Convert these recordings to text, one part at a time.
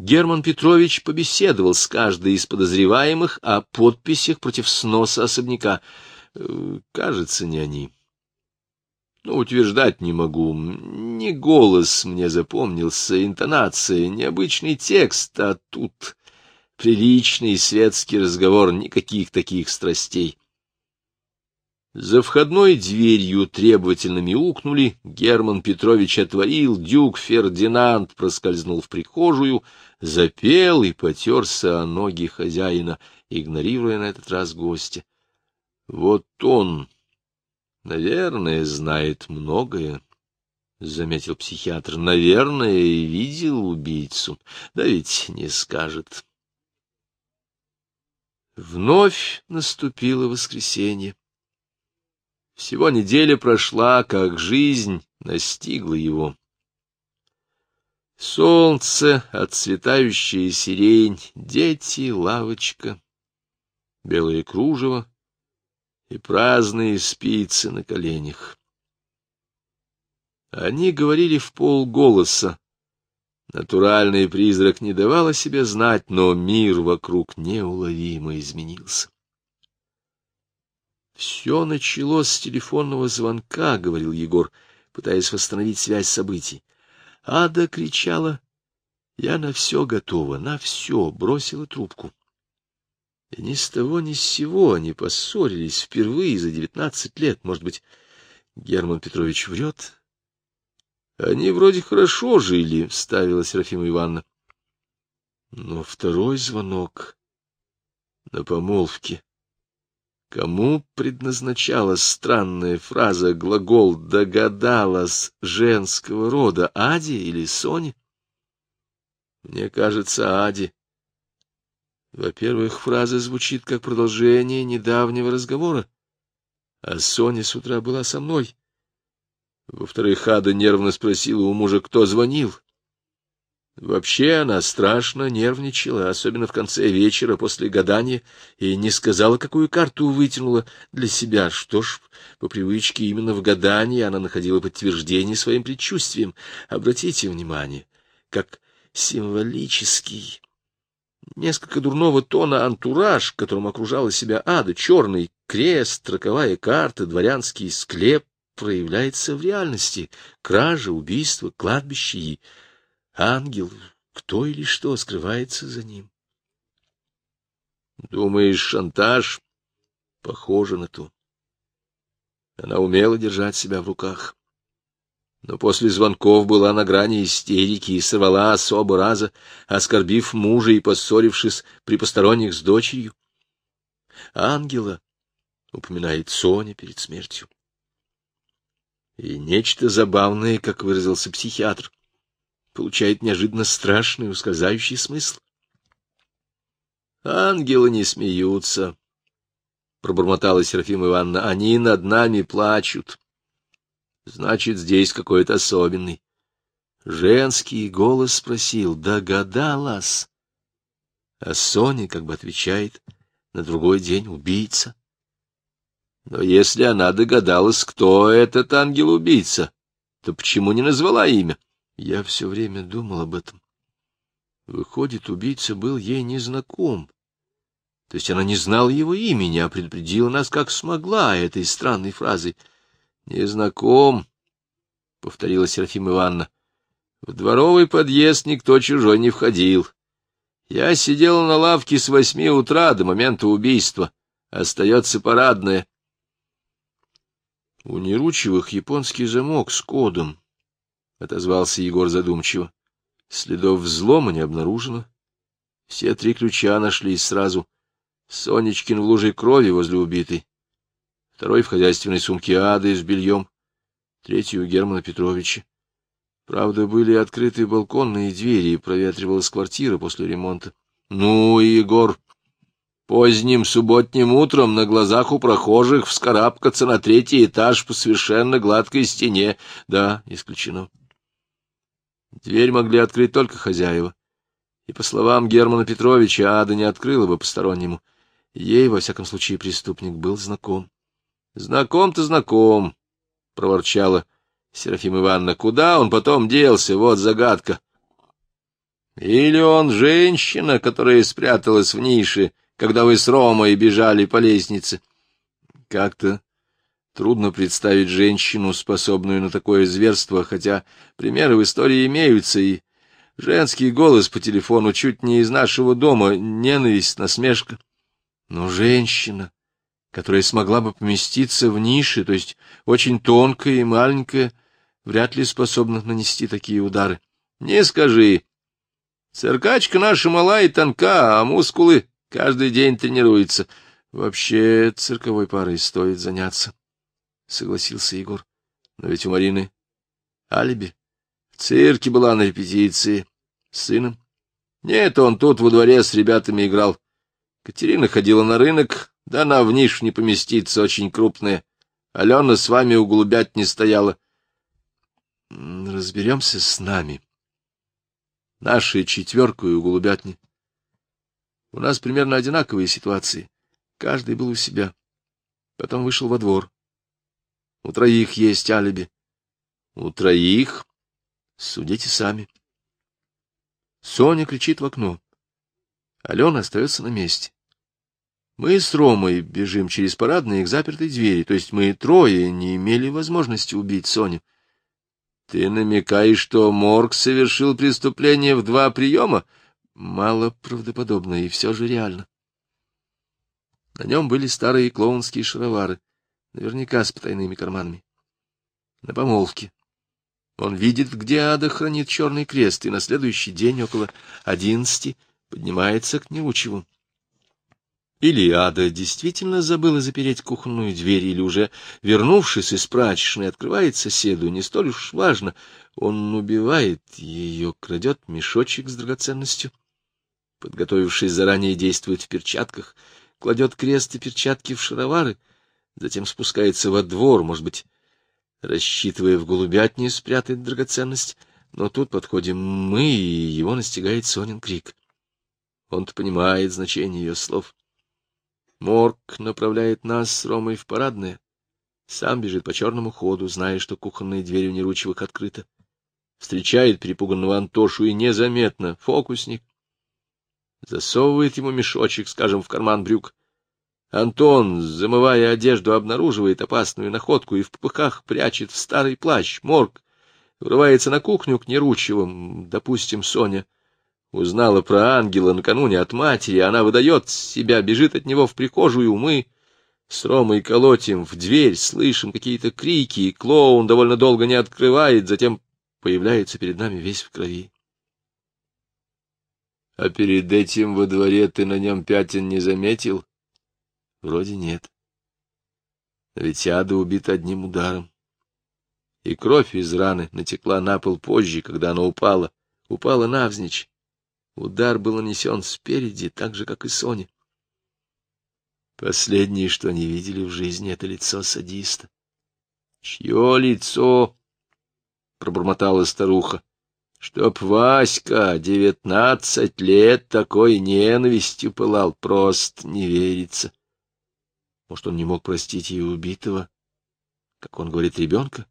Герман Петрович побеседовал с каждой из подозреваемых о подписях против сноса особняка. Э, кажется, не они. Но утверждать не могу. Не голос мне запомнился, интонация, необычный текст, а тут приличный светский разговор, никаких таких страстей. За входной дверью требовательно мяукнули, Герман Петрович отворил, дюк Фердинанд проскользнул в прихожую, запел и потерся о ноги хозяина, игнорируя на этот раз гостя. Вот он, наверное, знает многое, — заметил психиатр. — Наверное, видел убийцу. Да ведь не скажет. Вновь наступило воскресенье. Всего неделя прошла, как жизнь настигла его. Солнце, отцветающая сирень, дети, лавочка, белое кружево и праздные спицы на коленях. Они говорили в полголоса. Натуральный призрак не давал о себе знать, но мир вокруг неуловимо изменился. Все началось с телефонного звонка, — говорил Егор, пытаясь восстановить связь событий. Ада кричала. Я на все готова, на все, бросила трубку. И ни с того ни с сего они поссорились впервые за девятнадцать лет. Может быть, Герман Петрович врет? Они вроде хорошо жили, — вставила Серафима Ивановна. Но второй звонок на помолвке Кому предназначалась странная фраза, глагол «догадалась» женского рода, Аде или Соне? Мне кажется, Аде. Во-первых, фраза звучит как продолжение недавнего разговора, а Соня с утра была со мной. Во-вторых, Ада нервно спросила у мужа, кто звонил. Вообще она страшно нервничала, особенно в конце вечера после гадания, и не сказала, какую карту вытянула для себя. Что ж, по привычке именно в гадании она находила подтверждение своим предчувствиям. Обратите внимание, как символический, несколько дурного тона антураж, которым окружала себя ада, черный крест, роковая карта, дворянский склеп, проявляется в реальности. Кража, убийство, кладбище и Ангел, кто или что скрывается за ним? Думаешь, шантаж? Похоже на то. Она умела держать себя в руках. Но после звонков была на грани истерики и сорвала особо раза, оскорбив мужа и поссорившись при посторонних с дочерью. Ангела упоминает Соня перед смертью. И нечто забавное, как выразился психиатр получает неожиданно страшный ускользающий смысл. Ангелы не смеются, — пробормотала Серафима Ивановна, — они над нами плачут. Значит, здесь какой-то особенный. Женский голос спросил, догадалась. А Соня как бы отвечает, на другой день убийца. Но если она догадалась, кто этот ангел-убийца, то почему не назвала имя? — я все время думал об этом. Выходит, убийца был ей незнаком. То есть она не знала его имени, а предупредила нас, как смогла, этой странной фразой. «Незнаком», — повторила Серафима Ивановна. «В дворовый подъезд никто чужой не входил. Я сидела на лавке с восьми утра до момента убийства. Остается парадное». У Неручевых японский замок с кодом, — отозвался Егор задумчиво. Следов взлома не обнаружено. Все три ключа нашлись сразу. Сонечкин в луже крови возле убитой. Второй в хозяйственной сумке Ады с бельем. Третий у Германа Петровича. Правда, были открыты балконные двери, и проветривалась квартира после ремонта. — Ну, Егор, поздним субботним утром на глазах у прохожих вскарабкаться на третий этаж по совершенно гладкой стене. Да, исключено. Дверь могли открыть только хозяева. И, по словам Германа Петровича, Ада не открыла бы постороннему. Ей, во всяком случае, преступник был знаком. — Знаком-то знаком, — проворчала Серафима Ивановна. — Куда он потом делся? Вот загадка. Или он женщина, которая спряталась в нише, когда вы с Ромой бежали по лестнице? Как-то трудно представить женщину, способную на такое зверство, хотя примеры в истории имеются, и женский голос по телефону чуть не из нашего дома, ненависть, насмешка. Но женщина, которая смогла бы поместиться в нише, то есть очень тонкая и маленькая, вряд ли способна нанести такие удары. Не скажи. Циркачка наша мала и тонка, а мускулы каждый день тренируются. Вообще цирковой парой стоит заняться, — согласился Егор. Но ведь у Марины алиби. В цирке была на репетиции с сыном. Нет, он тут во дворе с ребятами играл. Катерина ходила на рынок, да она в нишу не поместится, очень крупная. Алена с вами у голубят не стояла. Разберемся с нами. Нашей четверкой у голубятни. У нас примерно одинаковые ситуации. Каждый был у себя. Потом вышел во двор. У троих есть алиби. У троих? Судите сами. Соня кричит в окно. Алена остается на месте. Мы с Ромой бежим через парадные к запертой двери, то есть мы трое не имели возможности убить Соню. Ты намекаешь, что Морг совершил преступление в два приема? Мало правдоподобно и все же реально. На нем были старые клоунские шаровары, наверняка с потайными карманами. На помолвке. Он видит, где ада хранит черный крест, и на следующий день около одиннадцати поднимается к Неучеву. Или Ада действительно забыла запереть кухонную дверь, или уже, вернувшись из прачечной, открывает соседу, не столь уж важно. Он убивает ее, крадет мешочек с драгоценностью. Подготовившись заранее, действует в перчатках, кладет крест и перчатки в шаровары, затем спускается во двор, может быть, рассчитывая в голубятне спрятать драгоценность, но тут подходим мы, и его настигает Сонин крик. Он-то понимает значение ее слов. Морг направляет нас с Ромой в парадное. Сам бежит по черному ходу, зная, что кухонная дверь у Неручевых открыта. Встречает перепуганного Антошу и незаметно, фокусник. Засовывает ему мешочек, скажем, в карман брюк. Антон, замывая одежду, обнаруживает опасную находку и в попыхах прячет в старый плащ. Морг врывается на кухню к Неручевым, допустим, Соня — Узнала про ангела накануне от матери, она выдает себя, бежит от него в прихожую, мы с Ромой колотим в дверь, слышим какие-то крики, и клоун довольно долго не открывает, затем появляется перед нами весь в крови. А перед этим во дворе ты на нем пятен не заметил? Вроде нет. Ведь ада убита одним ударом. И кровь из раны натекла на пол позже, когда она упала. Упала навзничь. Удар был нанесен спереди, так же, как и Соне. Последнее, что они видели в жизни, — это лицо садиста. — Чье лицо? — пробормотала старуха. — Чтоб Васька девятнадцать лет такой ненавистью пылал, просто не верится. Может, он не мог простить ее убитого, как он говорит, ребенка?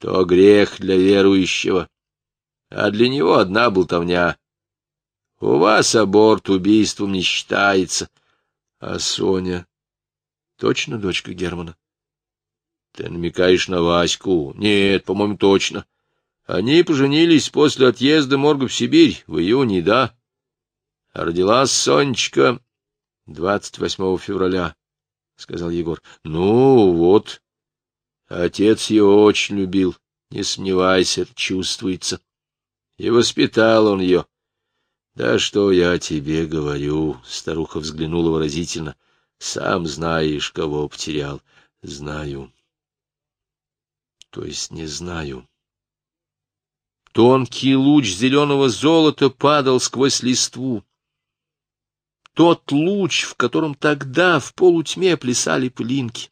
То грех для верующего, а для него одна болтовня. У вас аборт убийством не считается. А Соня точно дочка Германа? Ты намекаешь на Ваську? Нет, по-моему, точно. Они поженились после отъезда Морга в Сибирь в июне, да? А родилась Сонечка 28 февраля, — сказал Егор. Ну, вот. Отец ее очень любил, не сомневайся, это чувствуется. И воспитал он ее. Да что я тебе говорю, старуха взглянула выразительно. Сам знаешь, кого потерял. Знаю. То есть не знаю. Тонкий луч зеленого золота падал сквозь листву. Тот луч, в котором тогда в полутьме плясали пылинки.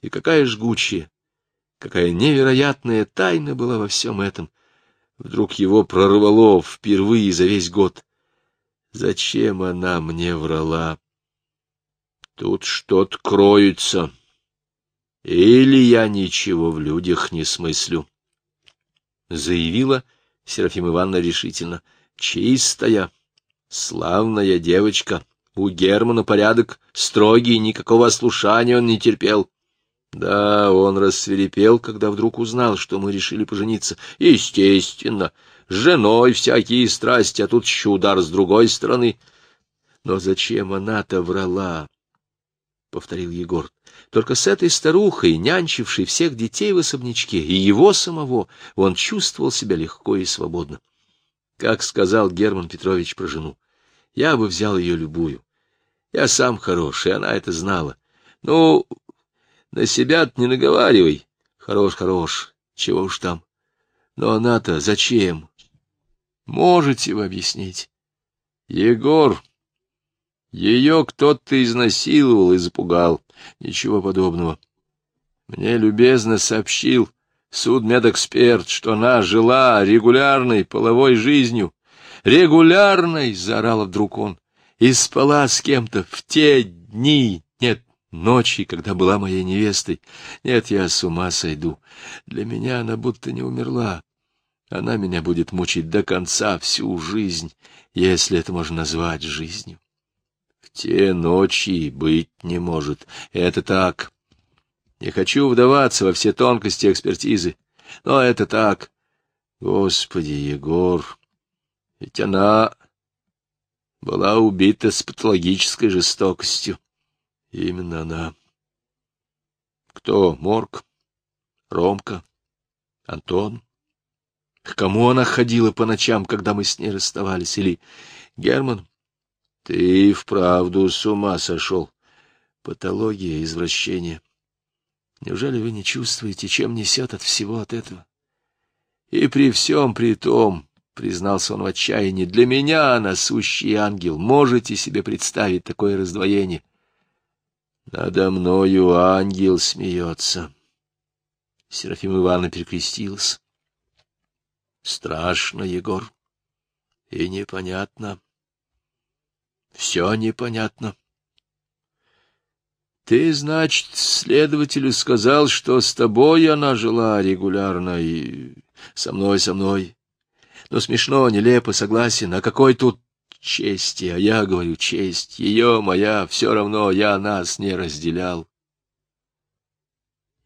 И какая жгучая, какая невероятная тайна была во всем этом. Вдруг его прорвало впервые за весь год. Зачем она мне врала? Тут что-то кроется. Или я ничего в людях не смыслю. Заявила Серафима Ивановна решительно. Чистая, славная девочка. У Германа порядок строгий, никакого ослушания он не терпел. Да, он рассверепел, когда вдруг узнал, что мы решили пожениться. Естественно, с женой всякие страсти, а тут еще удар с другой стороны. Но зачем она-то врала? — повторил Егор. Только с этой старухой, нянчившей всех детей в особнячке, и его самого, он чувствовал себя легко и свободно. Как сказал Герман Петрович про жену, я бы взял ее любую. Я сам хороший, она это знала. Ну, на себя не наговаривай. Хорош, хорош, чего уж там. Но она-то зачем? Можете вы объяснить? Егор, ее кто-то изнасиловал и запугал. Ничего подобного. Мне любезно сообщил судмедэксперт, что она жила регулярной половой жизнью. Регулярной, — заорал вдруг он, — и спала с кем-то в те дни, нет, ночи, когда была моей невестой. Нет, я с ума сойду. Для меня она будто не умерла. Она меня будет мучить до конца всю жизнь, если это можно назвать жизнью. В те ночи быть не может. Это так. Не хочу вдаваться во все тонкости экспертизы, но это так. Господи, Егор, ведь она была убита с патологической жестокостью. Именно она. Кто? Морг? Ромка? Антон? К кому она ходила по ночам, когда мы с ней расставались? Или Герман? Ты вправду с ума сошел. Патология, извращение. Неужели вы не чувствуете, чем несет от всего от этого? И при всем при том, признался он в отчаянии, для меня она сущий ангел. Можете себе представить такое раздвоение? Надо мною ангел смеется. Серафима Ивановна перекрестилась. Страшно, Егор, и непонятно. Все непонятно. Ты, значит, следователю сказал, что с тобой она жила регулярно и со мной, со мной. Но смешно, нелепо, согласен. А какой тут чести? А я говорю, честь. Ее, моя, все равно я нас не разделял.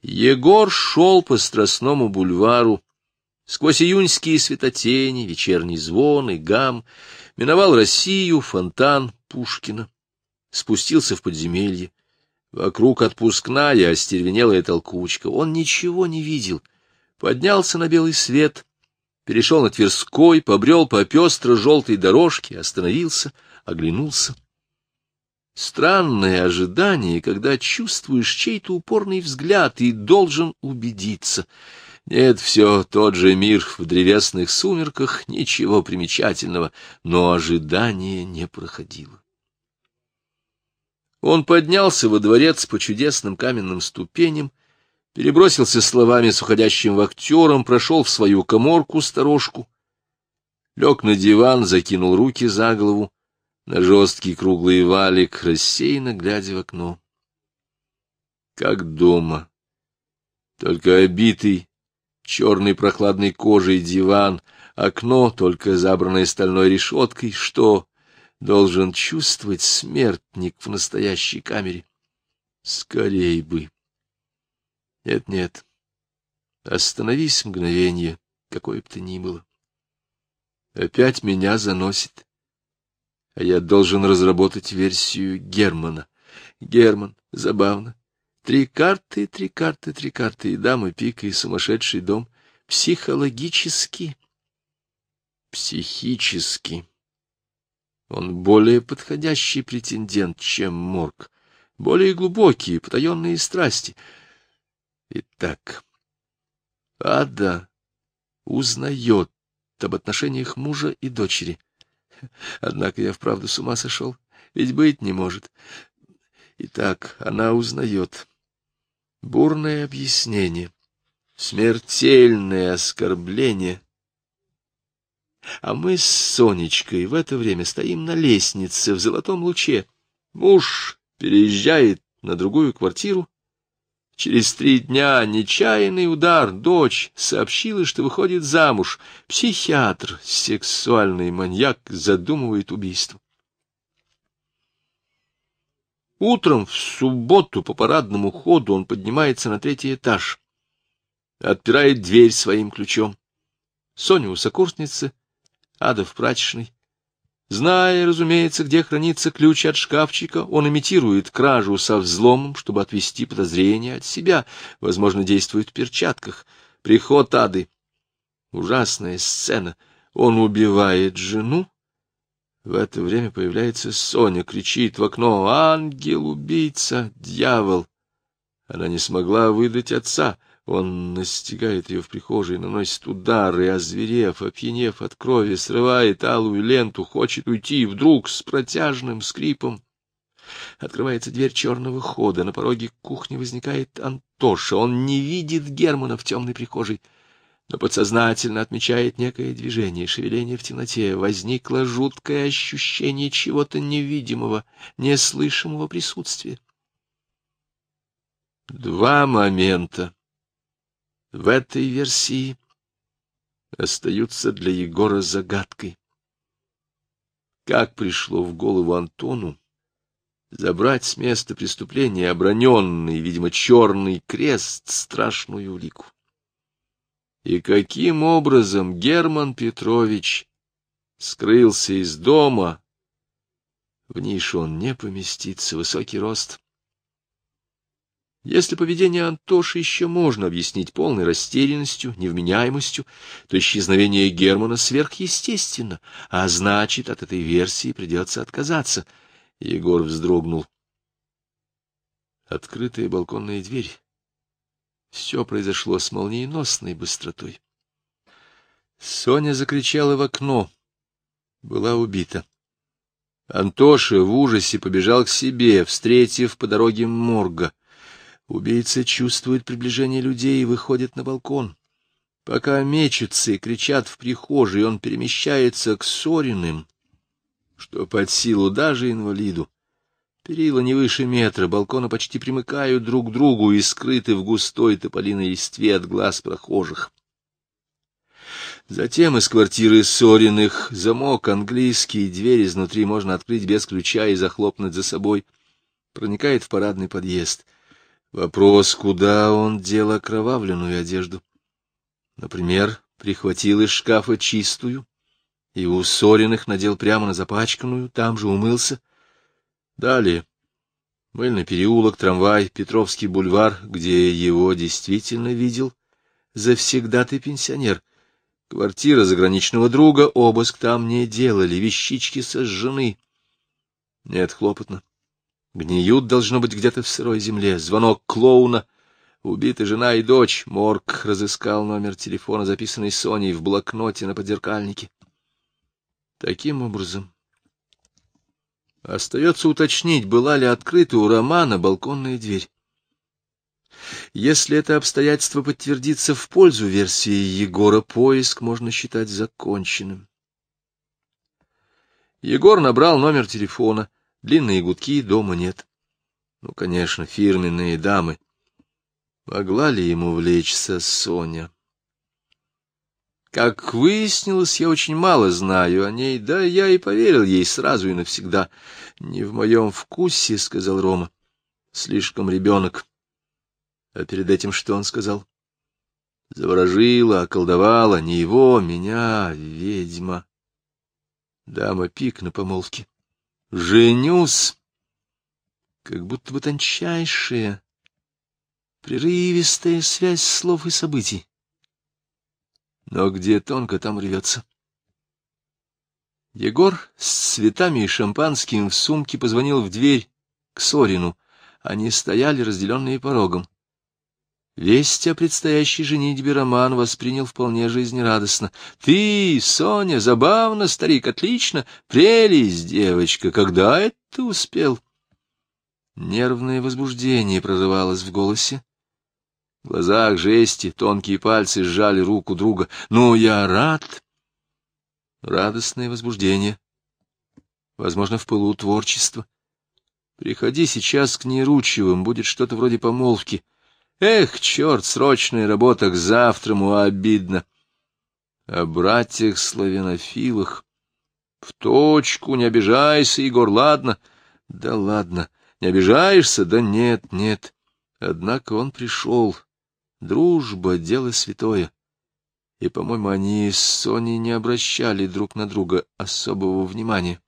Егор шел по Страстному бульвару, сквозь июньские светотени, вечерний звон и гам, миновал Россию, фонтан Пушкина, спустился в подземелье. Вокруг отпускная, остервенелая толкучка. Он ничего не видел. Поднялся на белый свет, перешел на Тверской, побрел по пестро-желтой дорожке, остановился, оглянулся. Странное ожидание, когда чувствуешь чей-то упорный взгляд и должен убедиться. Нет, все тот же мир в древесных сумерках, ничего примечательного, но ожидание не проходило. Он поднялся во дворец по чудесным каменным ступеням, перебросился словами с уходящим вахтером, прошел в свою коморку-сторожку, лег на диван, закинул руки за голову, на жесткий круглый валик, рассеянно глядя в окно. Как дома, только обитый черной прохладной кожей диван, окно, только забранное стальной решеткой, что должен чувствовать смертник в настоящей камере. Скорей бы. Нет-нет. Остановись мгновение, какое бы то ни было. Опять меня заносит. А я должен разработать версию Германа. Герман, забавно. Три карты, три карты, три карты, и дама пика, и сумасшедший дом. Психологически. Психически. Он более подходящий претендент, чем Морг, более глубокие потаенные страсти. Итак, Ада узнает об отношениях мужа и дочери. Однако я вправду с ума сошел, ведь быть не может. Итак, она узнает. Бурное объяснение, смертельное оскорбление — а мы с Сонечкой в это время стоим на лестнице в золотом луче. Муж переезжает на другую квартиру. Через три дня нечаянный удар дочь сообщила, что выходит замуж. Психиатр, сексуальный маньяк, задумывает убийство. Утром в субботу по парадному ходу он поднимается на третий этаж, отпирает дверь своим ключом. Соня у сокурсницы, Ада в прачечной. Зная, разумеется, где хранится ключ от шкафчика, он имитирует кражу со взломом, чтобы отвести подозрения от себя, возможно, действует в перчатках. Приход Ады. Ужасная сцена. Он убивает жену. В это время появляется Соня, кричит в окно «Ангел-убийца! Дьявол!» Она не смогла выдать отца — он настигает ее в прихожей, наносит удары, озверев, опьянев от крови, срывает алую ленту, хочет уйти, и вдруг с протяжным скрипом Открывается дверь черного хода, на пороге кухни возникает Антоша. Он не видит Германа в темной прихожей, но подсознательно отмечает некое движение, шевеление в темноте. Возникло жуткое ощущение чего-то невидимого, неслышимого присутствия. Два момента в этой версии остаются для Егора загадкой. Как пришло в голову Антону забрать с места преступления оброненный, видимо, черный крест, страшную улику? И каким образом Герман Петрович скрылся из дома? В нишу он не поместится, высокий рост. Если поведение Антоши еще можно объяснить полной растерянностью, невменяемостью, то исчезновение Германа сверхъестественно, а значит, от этой версии придется отказаться. Егор вздрогнул. Открытая балконная дверь. Все произошло с молниеносной быстротой. Соня закричала в окно. Была убита. Антоша в ужасе побежал к себе, встретив по дороге морга. Убийца чувствует приближение людей и выходит на балкон. Пока мечутся и кричат в прихожей, он перемещается к Сориным, что под силу даже инвалиду. Перила не выше метра, балконы почти примыкают друг к другу и скрыты в густой тополиной листве от глаз прохожих. Затем из квартиры Сориных замок английский, дверь изнутри можно открыть без ключа и захлопнуть за собой. Проникает в парадный подъезд — Вопрос, куда он дел окровавленную одежду. Например, прихватил из шкафа чистую и у Сориных надел прямо на запачканную, там же умылся. Далее. Мыльный переулок, трамвай, Петровский бульвар, где его действительно видел завсегдатый пенсионер. Квартира заграничного друга, обыск там не делали, вещички сожжены. Нет, хлопотно. Гниют, должно быть, где-то в сырой земле. Звонок клоуна. Убита жена и дочь. Морг разыскал номер телефона, записанный Соней в блокноте на подзеркальнике. Таким образом, остается уточнить, была ли открыта у Романа балконная дверь. Если это обстоятельство подтвердится в пользу версии Егора, поиск можно считать законченным. Егор набрал номер телефона — Длинные гудки дома нет. Ну, конечно, фирменные дамы. Могла ли ему влечься Соня? Как выяснилось, я очень мало знаю о ней, да я и поверил ей сразу и навсегда. Не в моем вкусе, — сказал Рома. Слишком ребенок. А перед этим что он сказал? Заворожила, околдовала, не его, меня, ведьма. Дама пик на помолвке. Женюсь, как будто бы тончайшая, прерывистая связь слов и событий. Но где тонко, там рвется. Егор с цветами и шампанским в сумке позвонил в дверь к Сорину. Они стояли, разделенные порогом. Весть о предстоящей женитьбе Роман воспринял вполне жизнерадостно. — Ты, Соня, забавно, старик, отлично, прелесть, девочка, когда это ты успел? Нервное возбуждение прорывалось в голосе. В глазах жести тонкие пальцы сжали руку друга. — Ну, я рад. Радостное возбуждение. Возможно, в пылу творчества. Приходи сейчас к Неручевым, будет что-то вроде помолвки. Эх, черт, срочная работа к завтраму, обидно. О братьях-славянофилах. В точку, не обижайся, Егор, ладно. Да ладно, не обижаешься? Да нет, нет. Однако он пришел. Дружба — дело святое. И, по-моему, они с Соней не обращали друг на друга особого внимания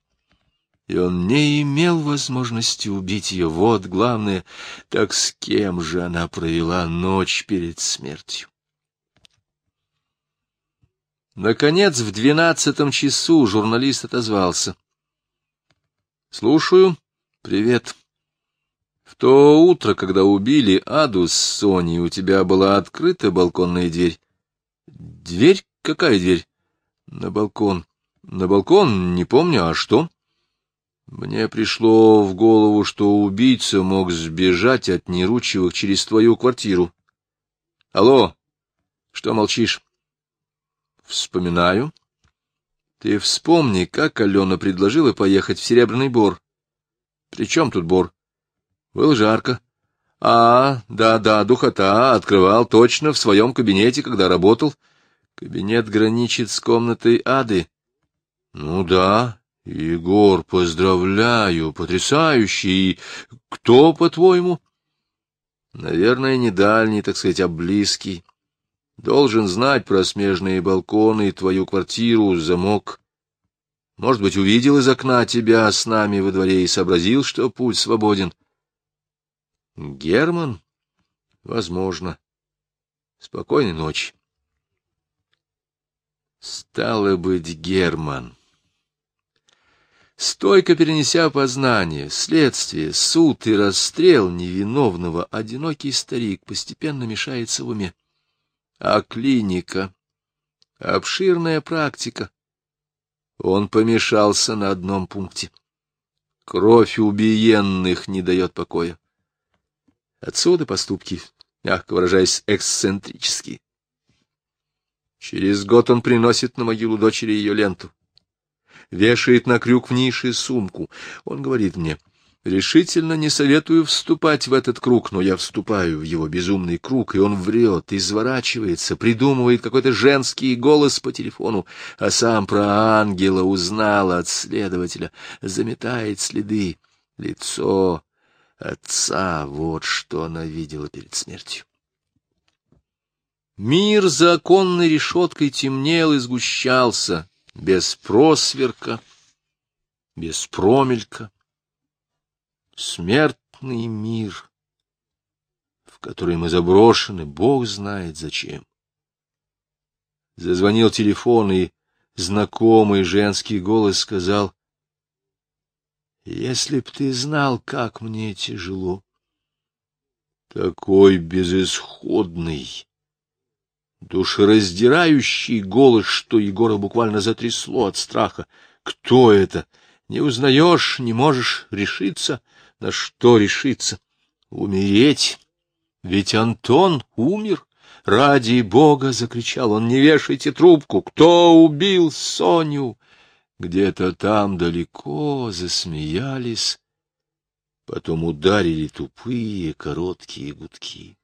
и он не имел возможности убить ее. Вот главное, так с кем же она провела ночь перед смертью? Наконец, в двенадцатом часу журналист отозвался. — Слушаю. Привет. В то утро, когда убили Аду с Соней, у тебя была открыта балконная дверь. — Дверь? Какая дверь? — На балкон. — На балкон? Не помню. А что? — мне пришло в голову, что убийца мог сбежать от Неручевых через твою квартиру. Алло, что молчишь? Вспоминаю. Ты вспомни, как Алена предложила поехать в Серебряный Бор. При чем тут Бор? Было жарко. А, да-да, духота, открывал точно в своем кабинете, когда работал. Кабинет граничит с комнатой Ады. Ну да, Егор, поздравляю, потрясающий. Кто, по-твоему? Наверное, не дальний, так сказать, а близкий. Должен знать про смежные балконы, твою квартиру, замок. Может быть, увидел из окна тебя с нами во дворе и сообразил, что путь свободен. Герман? Возможно. Спокойной ночи. Стало быть, Герман. Стойко перенеся познание, следствие, суд и расстрел невиновного, одинокий старик постепенно мешается в уме. А клиника, обширная практика. Он помешался на одном пункте. Кровь убиенных не дает покоя. Отсюда поступки, мягко выражаясь, эксцентрические. Через год он приносит на могилу дочери ее ленту вешает на крюк в нише сумку. Он говорит мне, решительно не советую вступать в этот круг, но я вступаю в его безумный круг, и он врет, изворачивается, придумывает какой-то женский голос по телефону, а сам про ангела узнал от следователя, заметает следы, лицо отца, вот что она видела перед смертью. Мир за оконной решеткой темнел и сгущался, без просверка, без промелька. Смертный мир, в который мы заброшены, Бог знает зачем. Зазвонил телефон, и знакомый женский голос сказал, «Если б ты знал, как мне тяжело». Такой безысходный, Душераздирающий голос, что Егора буквально затрясло от страха. Кто это? Не узнаешь, не можешь решиться. На что решиться? Умереть? Ведь Антон умер. Ради бога, — закричал он, — не вешайте трубку. Кто убил Соню? Где-то там далеко засмеялись. Потом ударили тупые короткие гудки.